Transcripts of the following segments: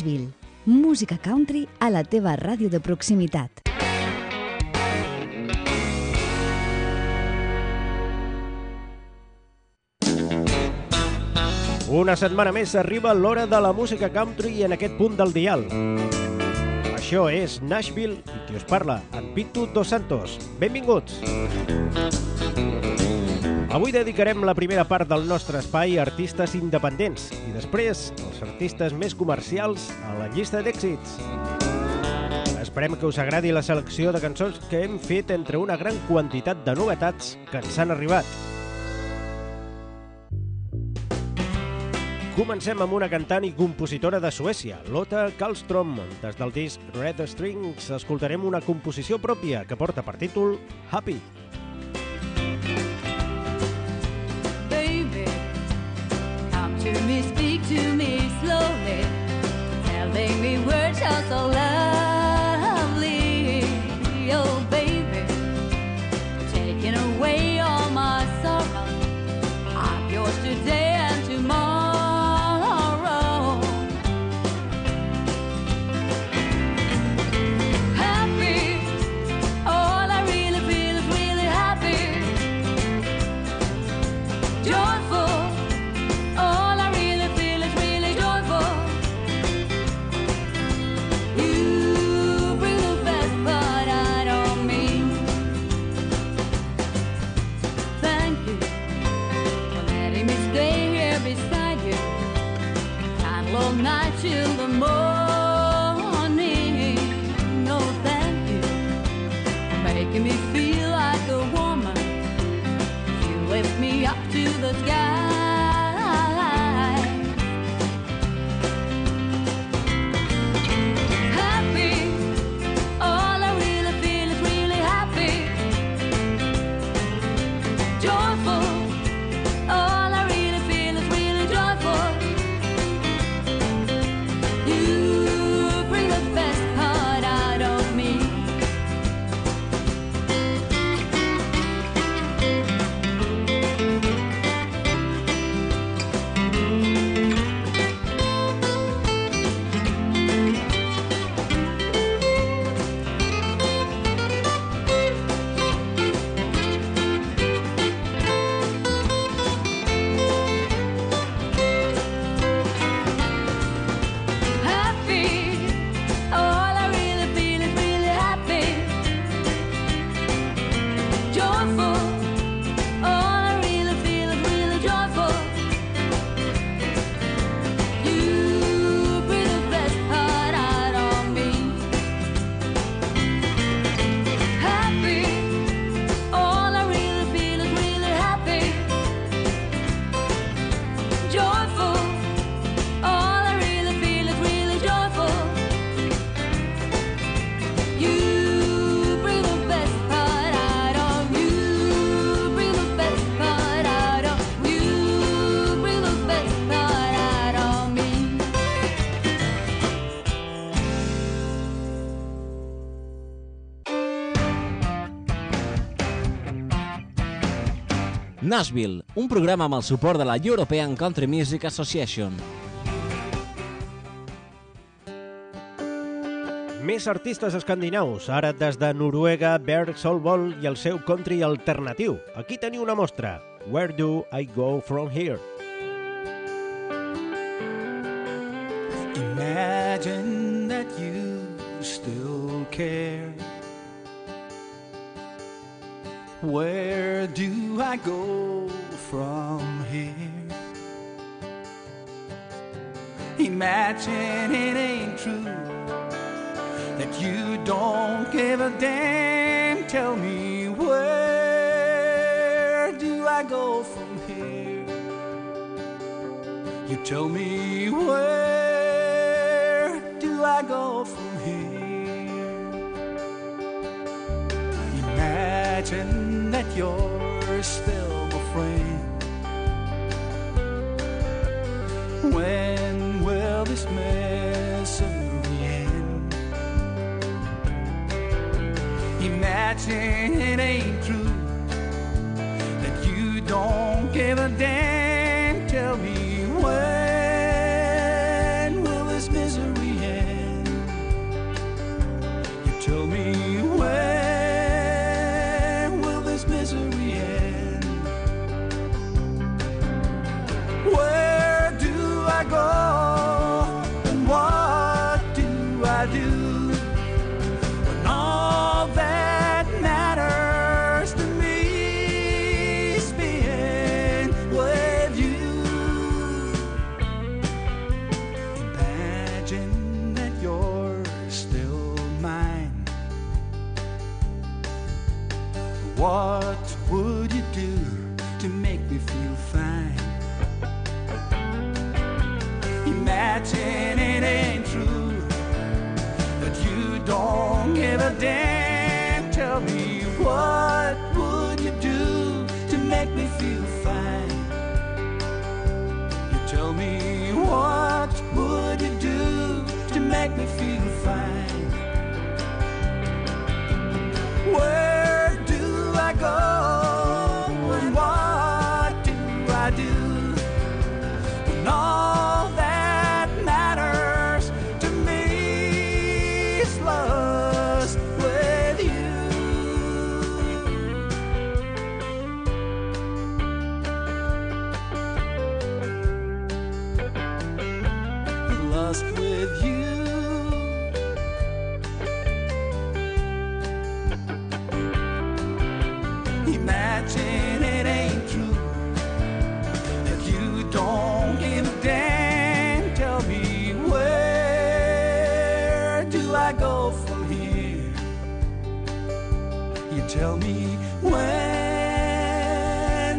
Nashville. Música country a la teva ràdio de proximitat. Una setmana més arriba l'hora de la música country en aquest punt del dial. Això és Nashville i qui us parla, en Pitu Dos Santos. Benvinguts! Avui dedicarem la primera part del nostre espai a artistes independents i després els artistes més comercials a la llista d'èxits. Esperem que us agradi la selecció de cançons que hem fet entre una gran quantitat de novetats que ens han arribat. Comencem amb una cantant i compositora de Suècia, Lotta Karlström. Des del disc Red Strings escoltarem una composició pròpia que porta per títol Happy. Baby, to me, speak to me slowly, telling me words are so lovely. Oh, baby, taking away all my sorrow. I'm yours today Nashville, un programa amb el suport de la European Country Music Association. Més artistes escandinaus, ara des de Noruega, Berg Solvold i el seu country alternatiu. Aquí teniu una mostra. Where do I go from here? Imagine that you still care. Where do I go from here? Imagine it ain't true that you don't give a damn. Tell me where do I go from here? You tell me where do I go from here? Imagine that you're still my friend. When will this misery end? Imagine it ain't true that you don't give a damn. Tell me when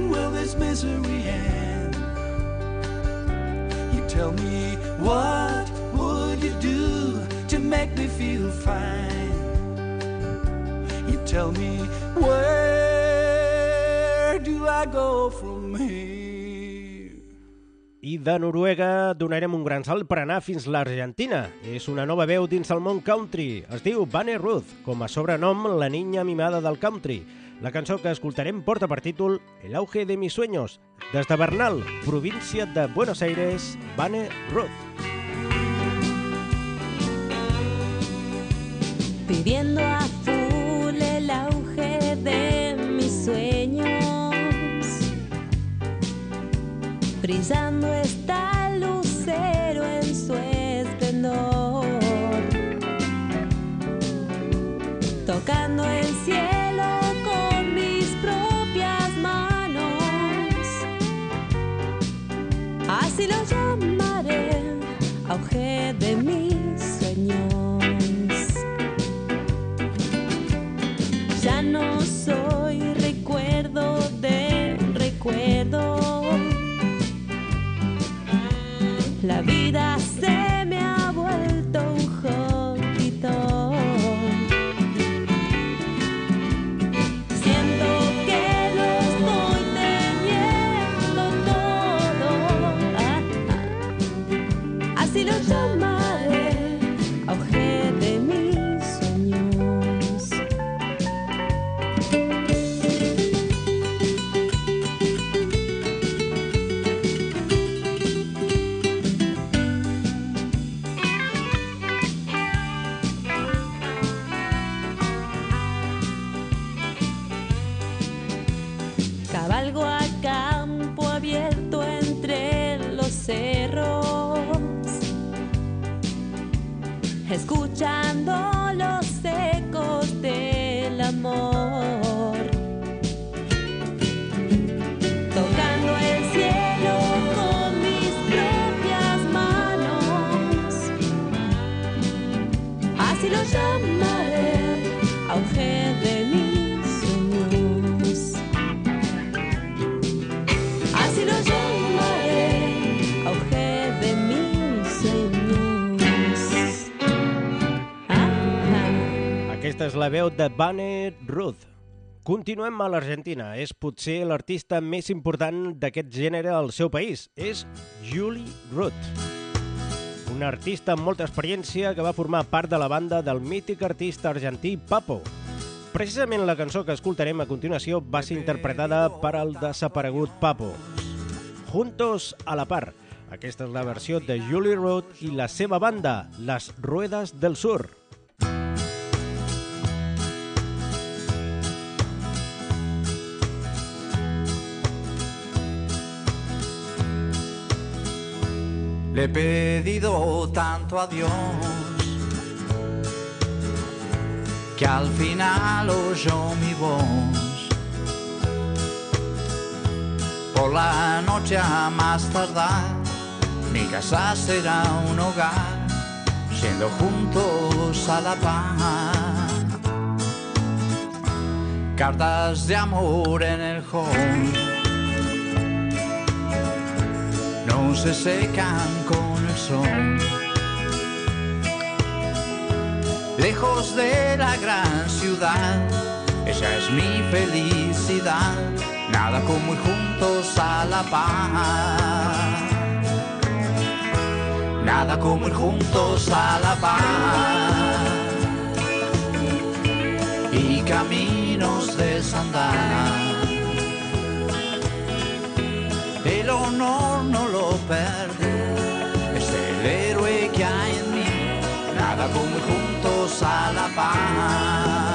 will this misery end? You tell me what would you do to make me feel fine? You tell me where do I go from here? I de Noruega donarem un gran salt per anar fins l'Argentina. És una nova veu dins el món country. Es diu Bunny Ruth, com a sobrenom la niña mimada del country. La cançó que escoltarem porta per títol El auge de mis sueños. Des de Bernal, província de Buenos Aires, Bunny Ruth. Viviendo a Brillando está la veu de Bunny Ruth. Continuem a l'Argentina. És potser l'artista més important d'aquest gènere al seu país. És Julie Ruth. Una artista amb molta experiència que va formar part de la banda del mític artista argentí Papo. Precisament la cançó que escoltarem a continuació va ser interpretada per al desaparegut Papo. Juntos a la par. Aquesta és la versió de Julie Ruth i la seva banda, Les Ruedas del Sur. Le he pedido tanto a Dios que al final oyó mi voz. Por la noche a más tardar, mi casa será un hogar, siendo juntos a la paz. Cartas de amor en el hall. No se secan con el sol. Lejos de la gran ciudad, esa es mi felicidad. Nada como ir juntos a la paz. Nada como ir juntos a la paz. Y caminos desandar. El honor no perdí. Es el héroe que hay en mí. Nada como juntos a la paz.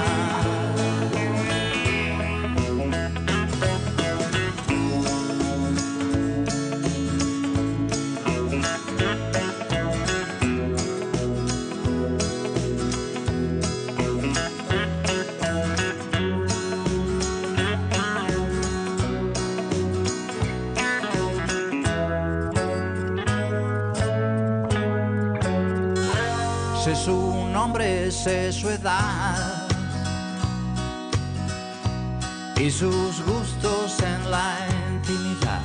Su edad y sus gustos en la intimidad.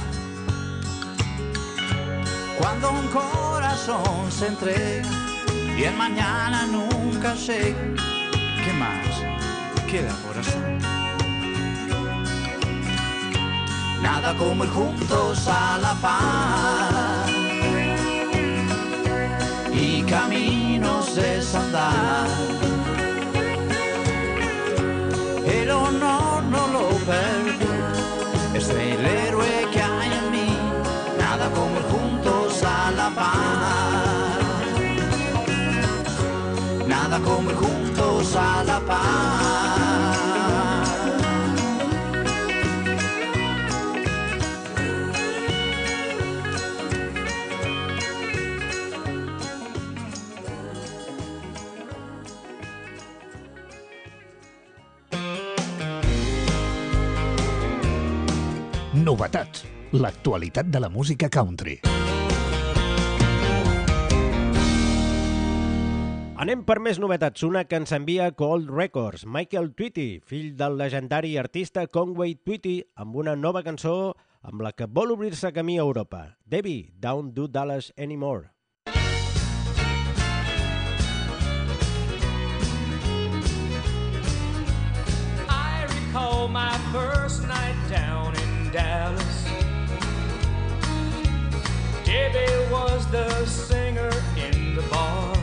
Cuando un corazón se entrega y el mañana nunca sé qué más queda hacer. Nada como ir juntos a la paz y caminos desandar. El honor no lo perdí, es el héroe que hay en mí. Nada como ir juntos a la paz. Nada como ir juntos a la paz. Novetats. L'actualitat de la música country. Anem per més novetats. Una que ens envia Cold Records. Michael Tweety, fill del legendari artista Conway Tweety, amb una nova cançó amb la que vol obrir-se camí a Europa. Debbie, Don't Do Dallas Anymore. I recall my first night down Dallas. Debbie was the singer in the bar.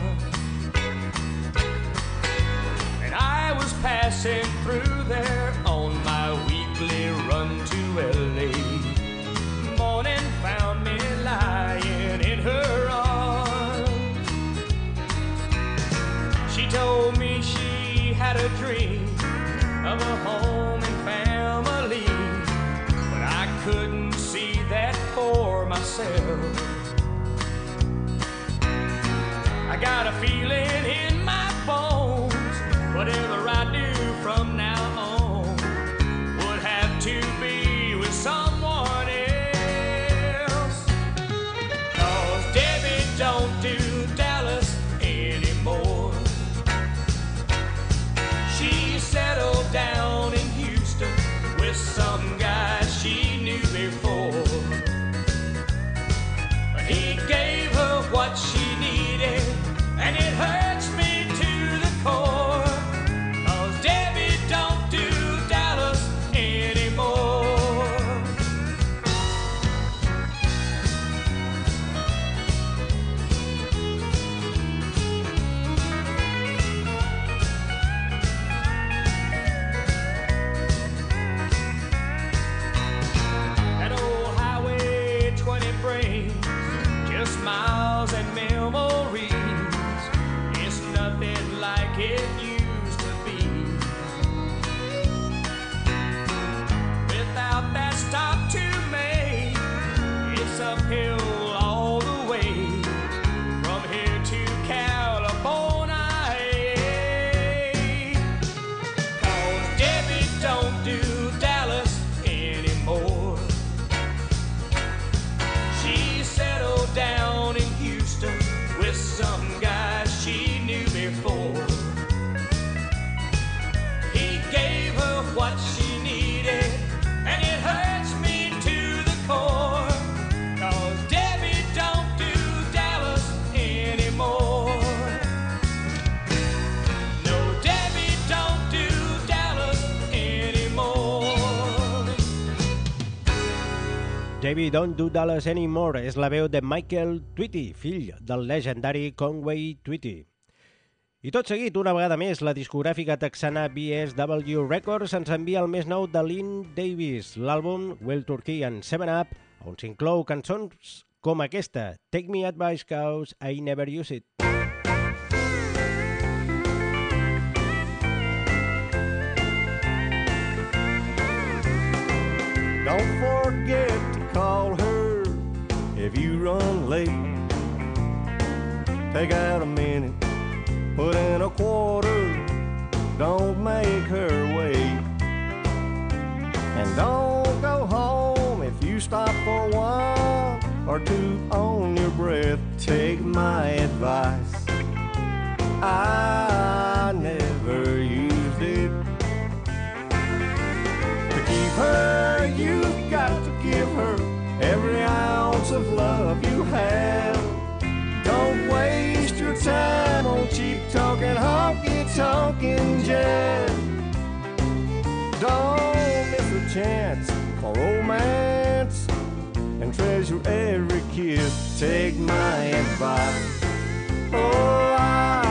And I was passing through there on my weekly run to LA. Morning found me lying in her arms. She told me she had a dream of a home myself. I got a feeling in my bones, whatever Baby Don't Do Dallas Anymore és la veu de Michael Tweety, fill del legendari Conway Tweety. I tot seguit, una vegada més, la discogràfica texana BSW Records ens envia el més nou de Lynn Davis, l'àlbum Will Turkey and Seven Up, on s'inclou cançons com aquesta, Take Me Advice Cause I Never Use It. Don't forget call her if you run late. Take out a minute, put in a quarter. Don't make her wait. And don't go home if you stop for one or two on your breath. Take my advice. I never used it to keep her, give every ounce of love you have. Don't waste your time on cheap talking, honky talking jazz. Don't miss a chance for romance and treasure every kiss. Take my advice. Oh, I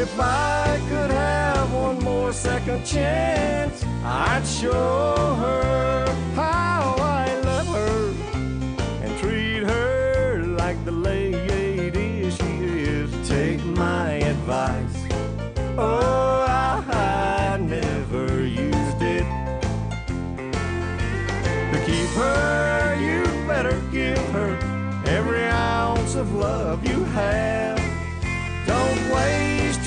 If I could have one more second chance, I'd show her how I love her and treat her like the lady she is. Take my advice. Oh, I never used it to keep her, you better give her every ounce of love you have.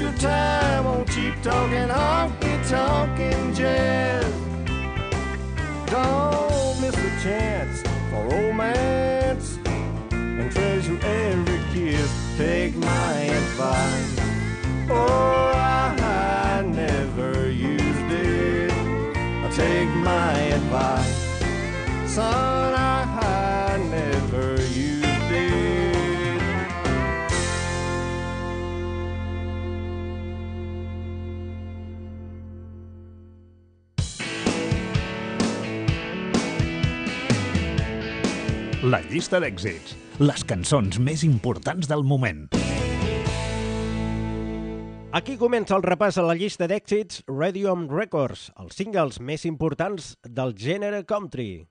Your time on cheap talking, honky talking jazz. Don't miss a chance for romance and treasure every kiss. Take my advice. Oh, I never used it. Take my advice. Son, I La llista d'èxits. Les cançons més importants del moment. Aquí comença el repàs a la llista d'èxits Radium Records, els singles més importants del gènere country.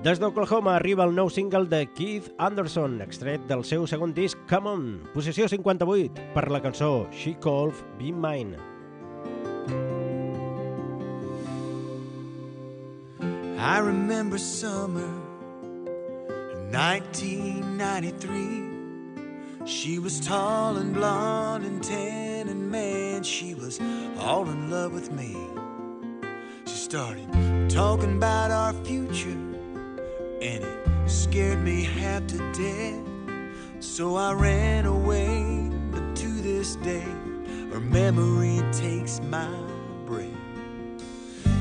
Des d'Oklahoma arriba el nou single de Keith Anderson, extret del seu segon disc Come On, posició 58, per la cançó She Called Be Mine. I remember summer 1993. She was tall and blonde and tan, and man, she was all in love with me. She started talking about our future, and it scared me half to death. So I ran away, but to this day, her memory takes my breath.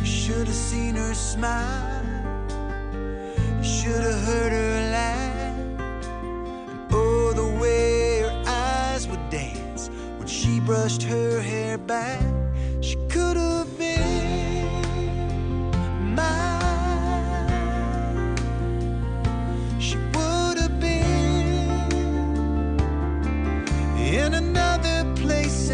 Should have seen her smile. Should have heard her laugh. And oh, the way her eyes would dance when she brushed her hair back. She could have been mine. She would have been in another place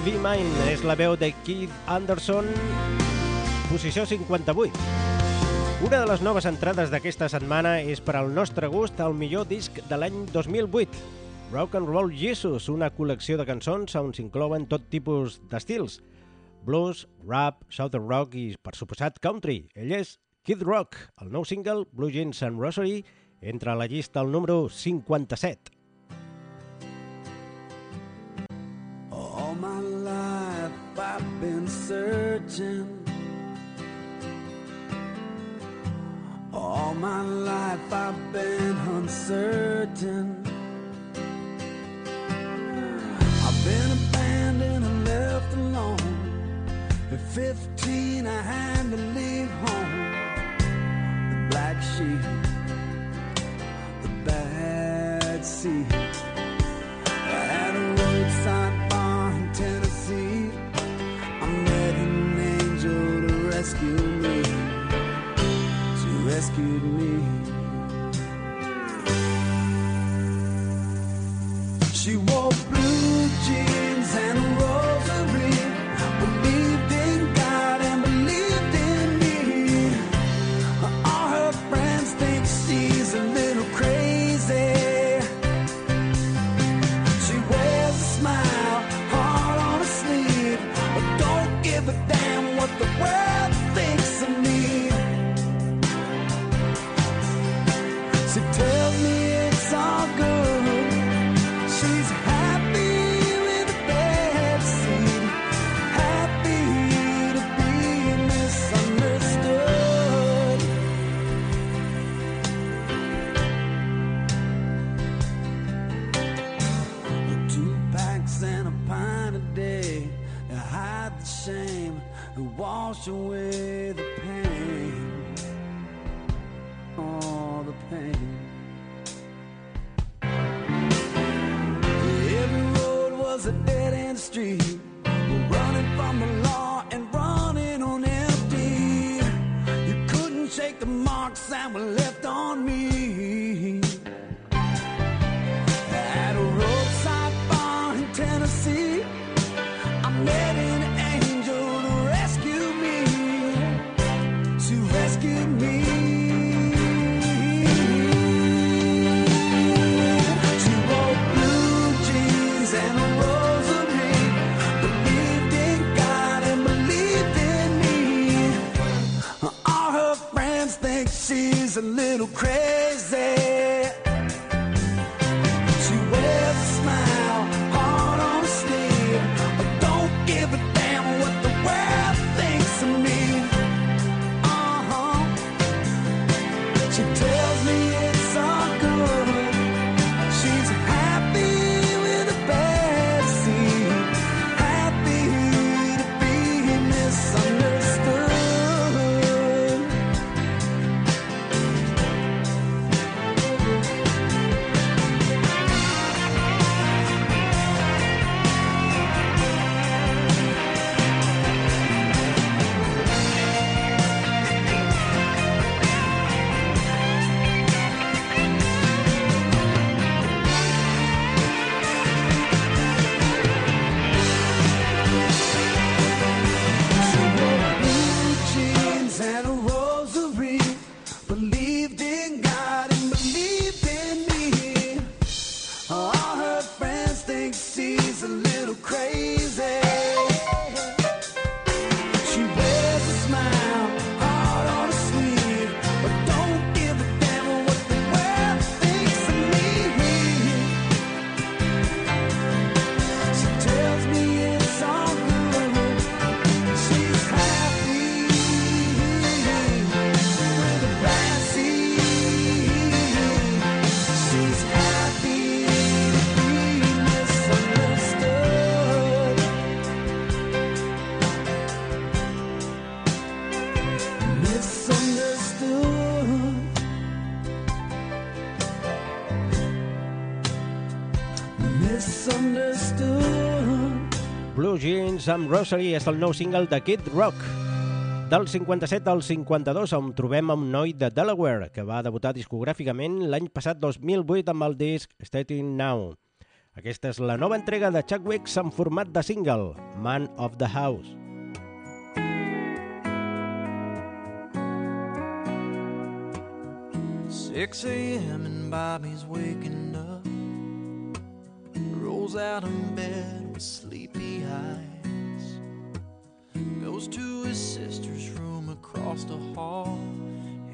Be Mine és la veu de Keith Anderson, posició 58. Una de les noves entrades d'aquesta setmana és per al nostre gust el millor disc de l'any 2008, Rock and Roll Jesus, una col·lecció de cançons on s'inclouen tot tipus d'estils, blues, rap, southern rock i, per suposat, country. Ell és Kid Rock, el nou single Blue Jeans and Rosary entra a la llista al número 57. All my life I've been searching. All my life I've been uncertain. I've been abandoned and left alone. At 15, I had to leave home. The black sheep, the bad seed. Rescue me. She rescued me. She wore away think she's a little crazy. misunderstood. Blue Jeans amb Rosary és el nou single de Kid Rock. Del 57 al 52, on trobem un noi de Delaware que va debutar discogràficament l'any passat 2008 amb el disc Stating Now. Aquesta és la nova entrega de Chuck Wicks en format de single, Man of the House. 6 a.m. and Bobby's waking up. Rolls out of bed with sleepy eyes. Goes to his sister's room across the hall.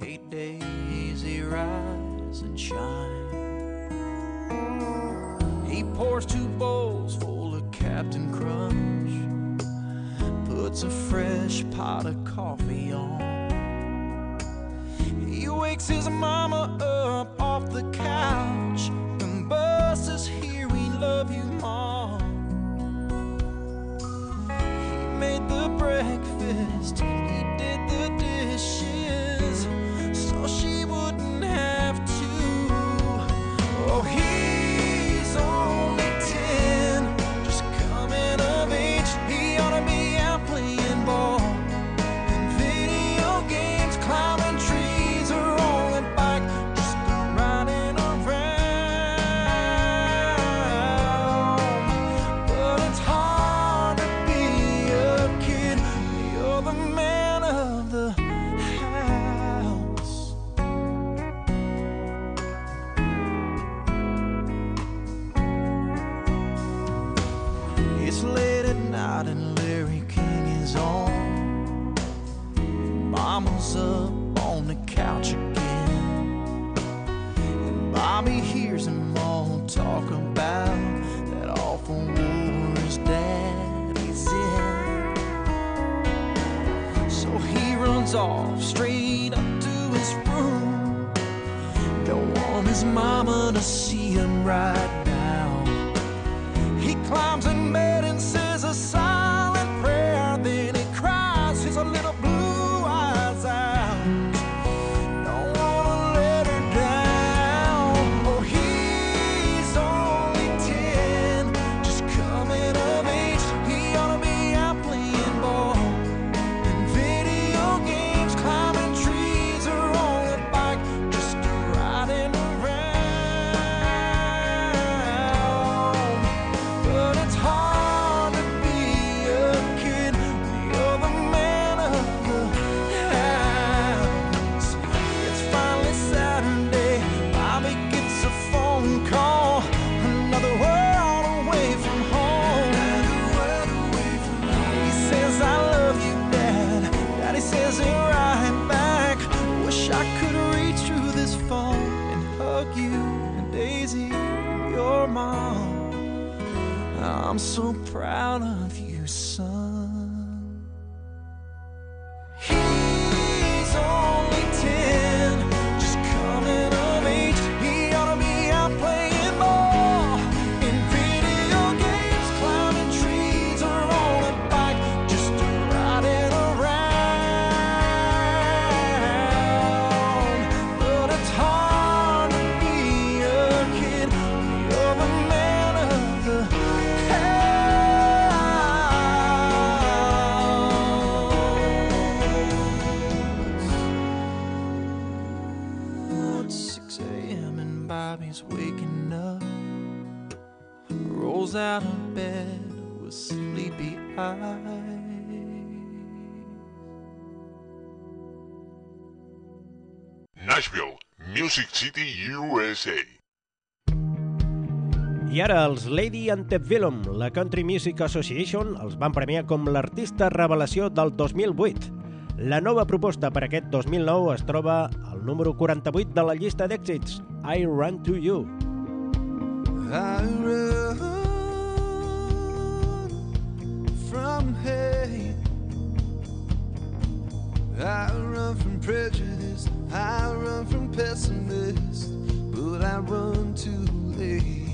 Eight days he rise and shine. He pours two bowls full of Captain Crunch. Puts a fresh pot of coffee on. He wakes his mama up off the couch and busts here we love you, mom. He made the breakfast, he did proud of you, son. Music City, USA. I ara els Lady Antebellum, la Country Music Association, els van premiar com l'artista revelació del 2008. La nova proposta per aquest 2009 es troba al número 48 de la llista d'èxits, I Run To You. I run from hate. I run from prejudice. I run from pessimists. But I run too late.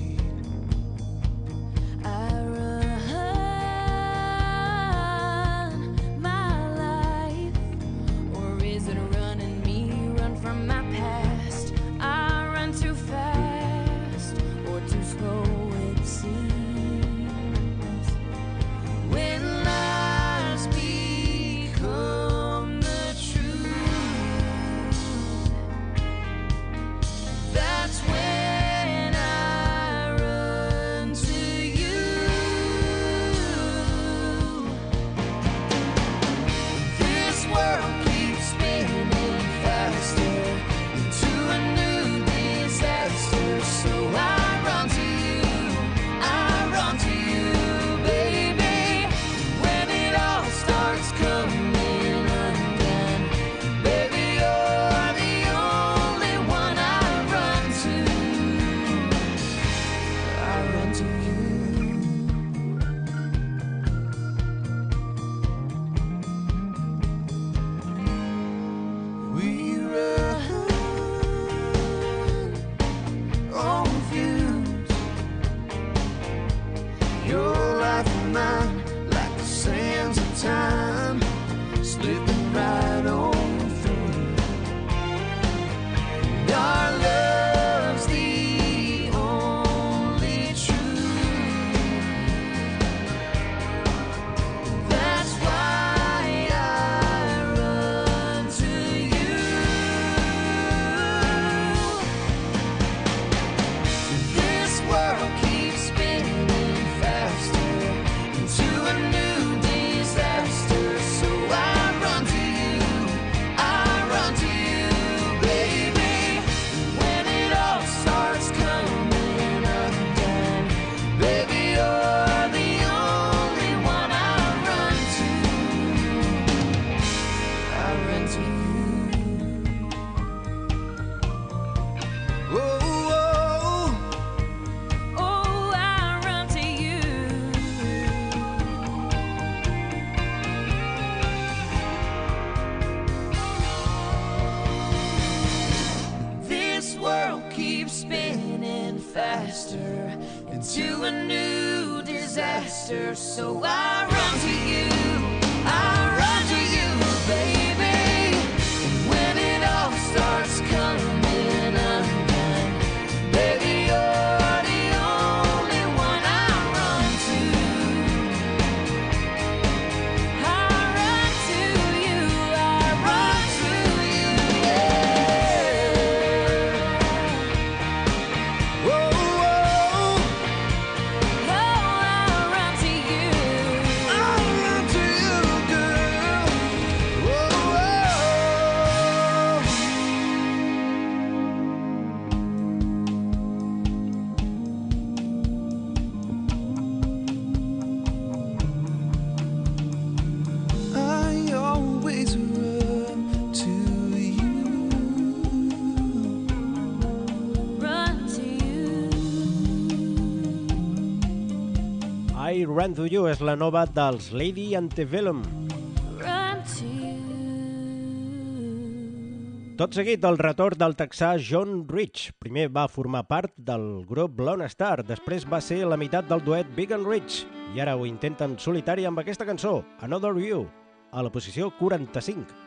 Run to You és la nova dels Lady Antebellum. Tot seguit, el retorn del texà John Rich. Primer va formar part del grup Lone Star, després va ser la meitat del duet Big and Rich, i ara ho intenten solitari amb aquesta cançó, Another You, a la posició 45.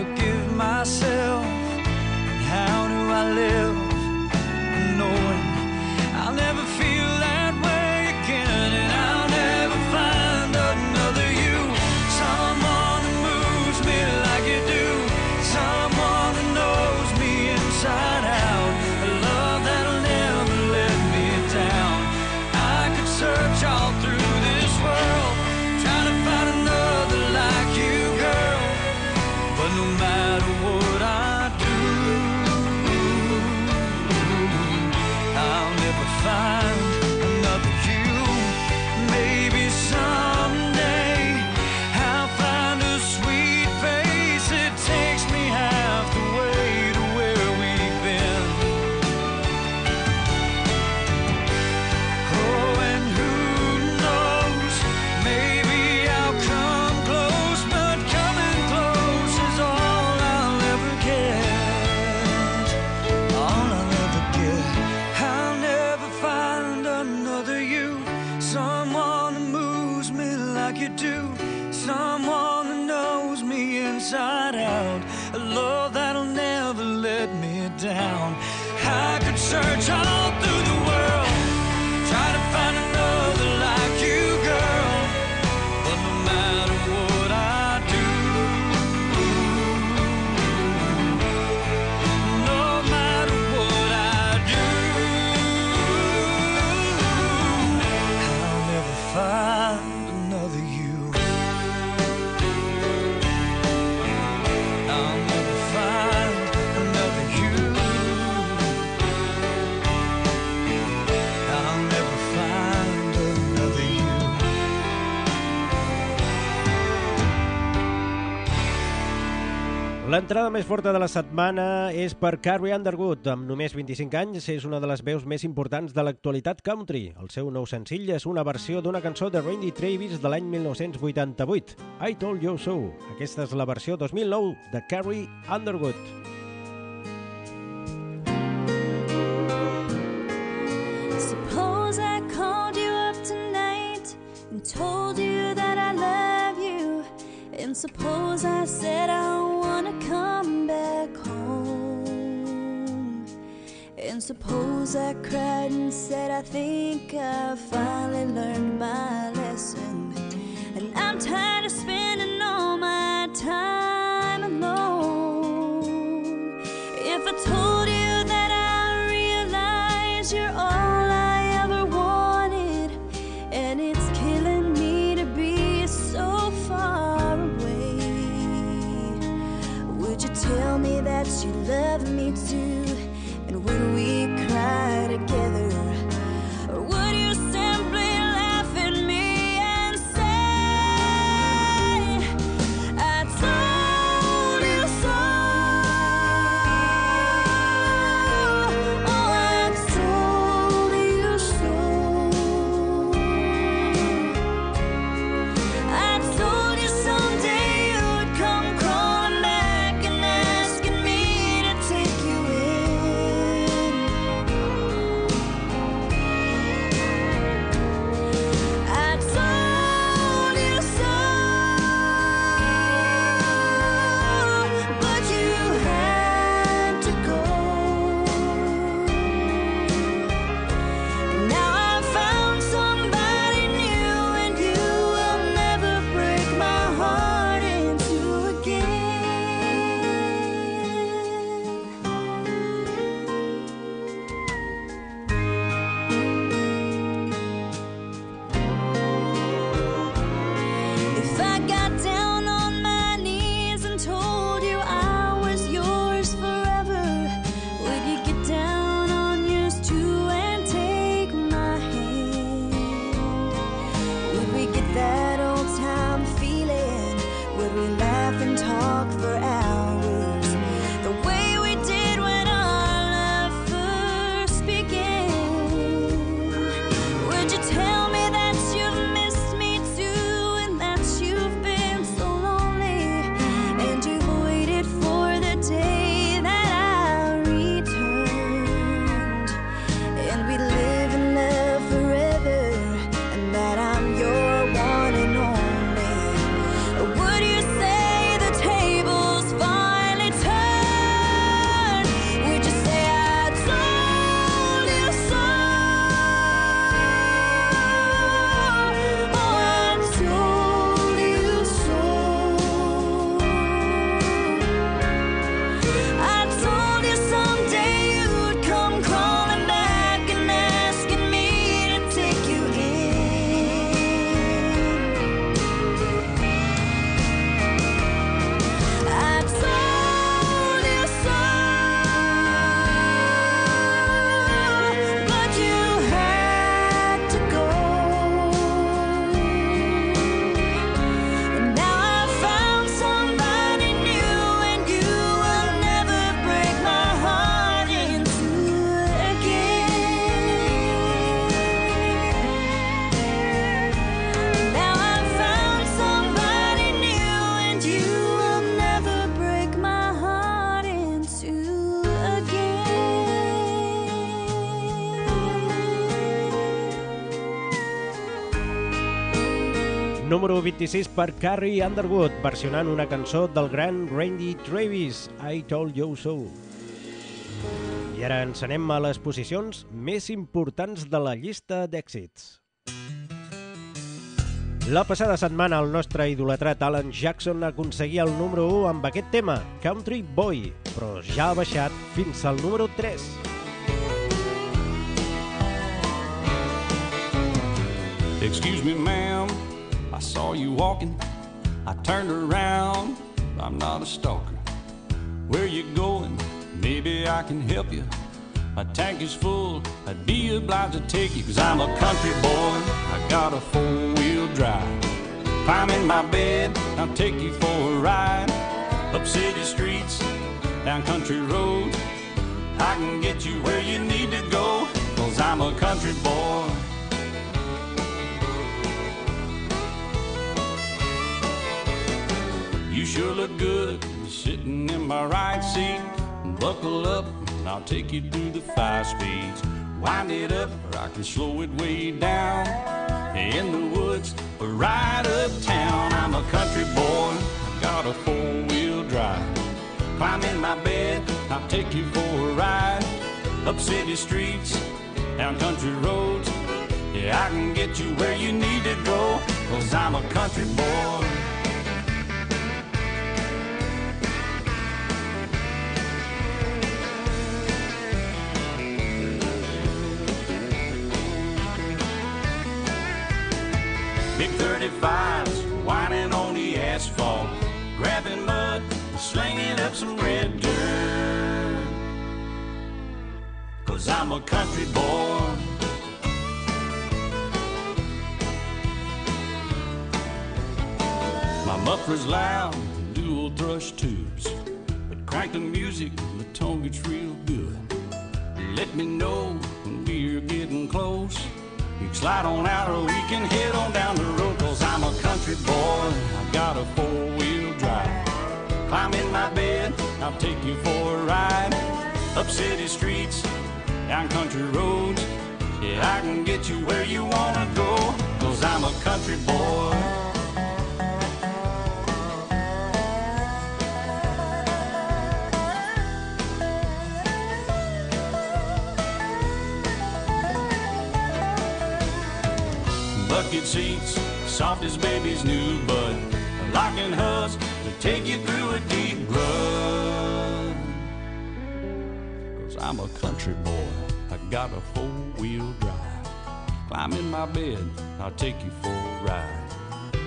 forgive myself. L'entrada més forta de la setmana és per Carrie Underwood. Amb només 25 anys, és una de les veus més importants de l'actualitat country. El seu nou senzill és una versió d'una cançó de Randy Travis de l'any 1988, I Told You So. Aquesta és la versió 2009 de Carrie Underwood. Suppose I called you up tonight and told you that I love you and suppose I said I wanna come back home. And suppose I cried and said, I think I finally learned my lesson. And I'm tired of spending all my time alone. If I told love me too. número 26 per Carrie Underwood, versionant una cançó del gran Randy Travis, I Told You So. I ara ens anem a les posicions més importants de la llista d'èxits. La passada setmana el nostre idolatrat Alan Jackson aconseguia el número 1 amb aquest tema, Country Boy, però ja ha baixat fins al número 3. Excuse me, ma'am. I saw you walking. I turned around, I'm not a stalker. Where you going? Maybe I can help you. My tank is full, I'd be obliged to take you, cause I'm a country boy. I got a four wheel drive. Climb in my bed, I'll take you for a ride. Up city streets, down country roads. I can get you where you need to go, cause I'm a country boy. You sure look good sitting in my right seat. Buckle up, and I'll take you through the five speeds. Wind it up, or I can slow it way down. In the woods, or right uptown. I'm a country boy, got a four wheel drive. Climb in my bed, I'll take you for a ride. Up city streets, down country roads. Yeah, I can get you where you need to go, cause I'm a country boy. I'm a country boy. My muffler's loud, dual thrush tubes, but crank the music, the tone gets real good. Let me know when we're getting close. You can slide on out or we can head on down the road Cause I'm a country boy, I've got a four-wheel drive Climb in my bed, I'll take you for a ride Up city streets, down country roads. Yeah, I can get you where you wanna go Cause I'm a country boy. Bucket seats, soft as baby's new bud, locking hoods to take you through a deep rut. Cause I'm a country boy, got a four wheel drive. Climb in my bed, I'll take you for a ride.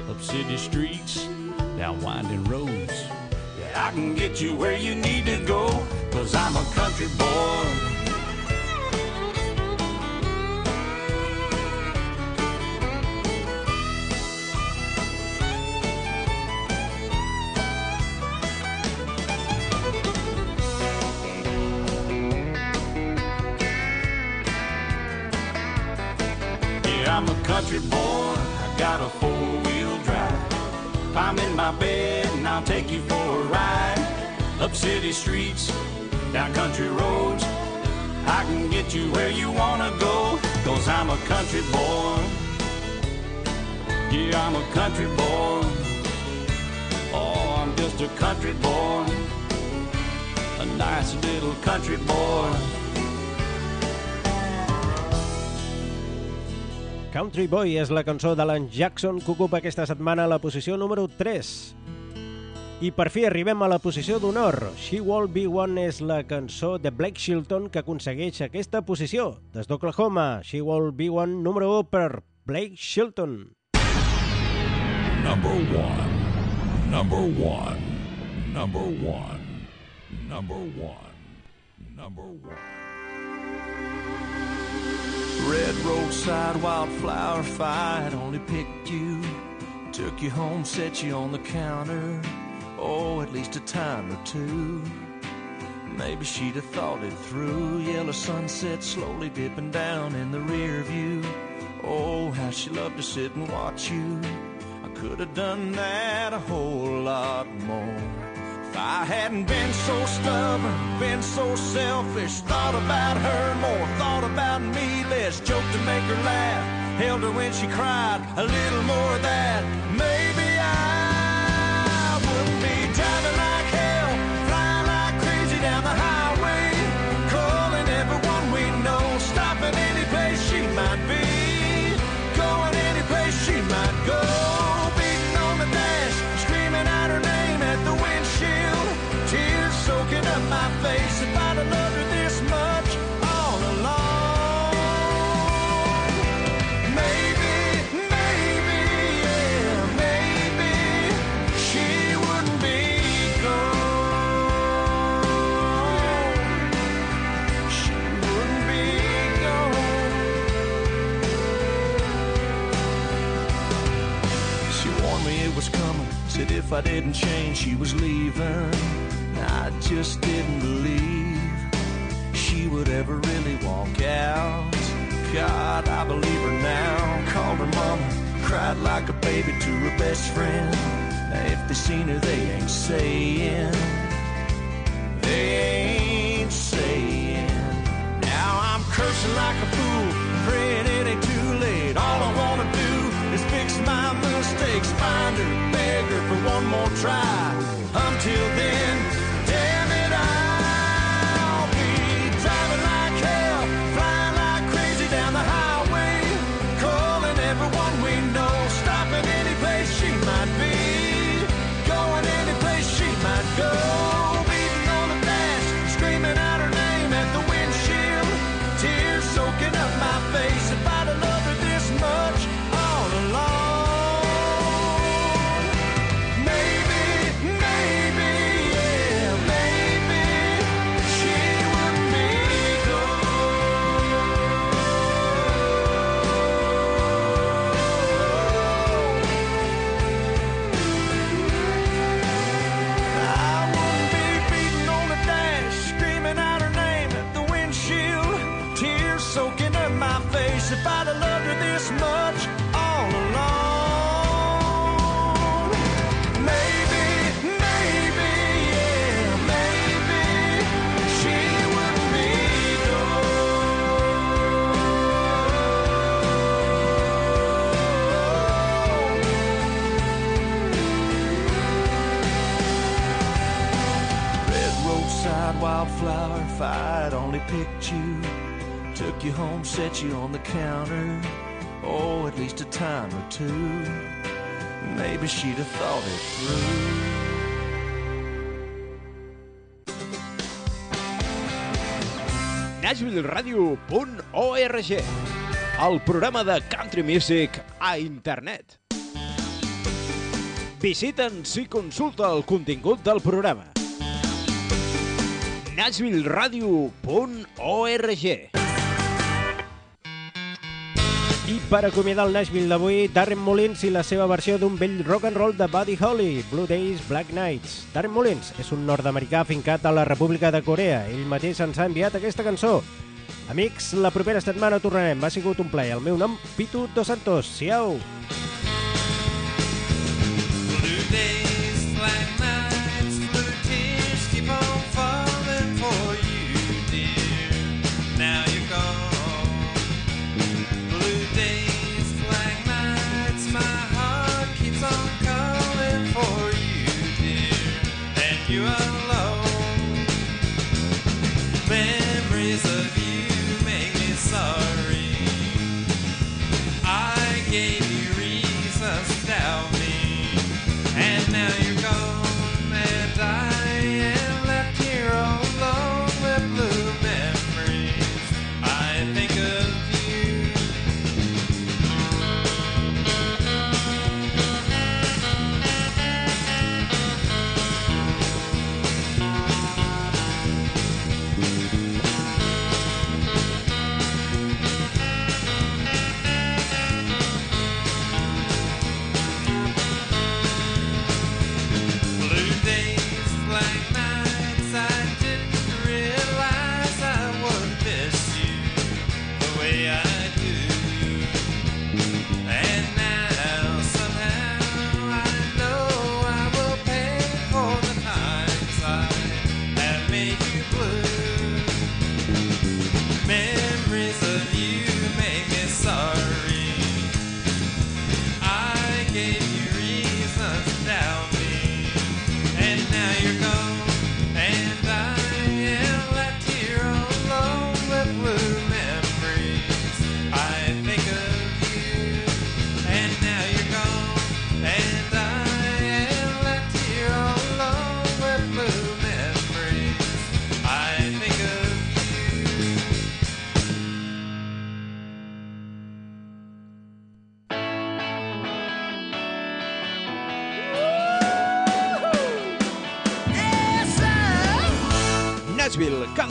Up city streets, down winding roads. Yeah, I can get you where you need to go, cause I'm a country boy. City streets, down country roads. I can get you where you wanna go. Cause I'm a country boy. Yeah, I'm a country boy. Oh, I'm just a country boy. A nice little country boy. Country Boy és la cançó d'Alan Jackson que ocupa aquesta setmana la posició número 3. I per fi arribem a la posició d'honor. She Will Be One és la cançó de Blake Shelton que aconsegueix aquesta posició. Des d'Oklahoma, She Will Be One número 1 per Blake Shelton. Number one. Number one. Number one. Number one. Number one. Red roadside wildflower fight only picked you. Took you home, set you on the counter. Oh, at least a time or two. Maybe she'd have thought it through. Yellow sunset slowly dipping down in the rear view. Oh, how she loved to sit and watch you. I could have done that a whole lot more. If I hadn't been so stubborn, been so selfish, thought about her more, thought about me less, joked to make her laugh, held her when she cried, a little more of that. Maybe if I didn't change, she was leaving. I just didn't believe she would ever really walk out. God, I believe her now. Called her mama, cried like a baby to her best friend. Now, if they seen her, they ain't saying. They ain't saying. Now I'm cursing like a fool, praying it ain't too late. All I wanna do is fix my mistakes, find her, one more try. Until wildflower, if I'd only picked you, took you home, set you on the counter, oh, at least a time or two. Maybe she'd have thought it through. NashvilleRadio.org El programa de country music a internet. Visita'ns i consulta el contingut del programa. NashvilleRadio.org I per acomiadar el Nashville d'avui, Darren Mullins i la seva versió d'un vell rock and roll de Buddy Holly, Blue Days, Black Nights. Darren Mullins és un nord-americà afincat a la República de Corea. Ell mateix ens ha enviat aquesta cançó. Amics, la propera setmana tornarem. Ha sigut un plaer. El meu nom, Pitu Dos Santos. Siau! Blue days, black nights,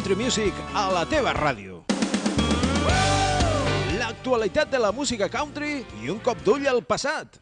Country Music a la teva ràdio. L'actualitat de la música country i un cop d'ull al passat.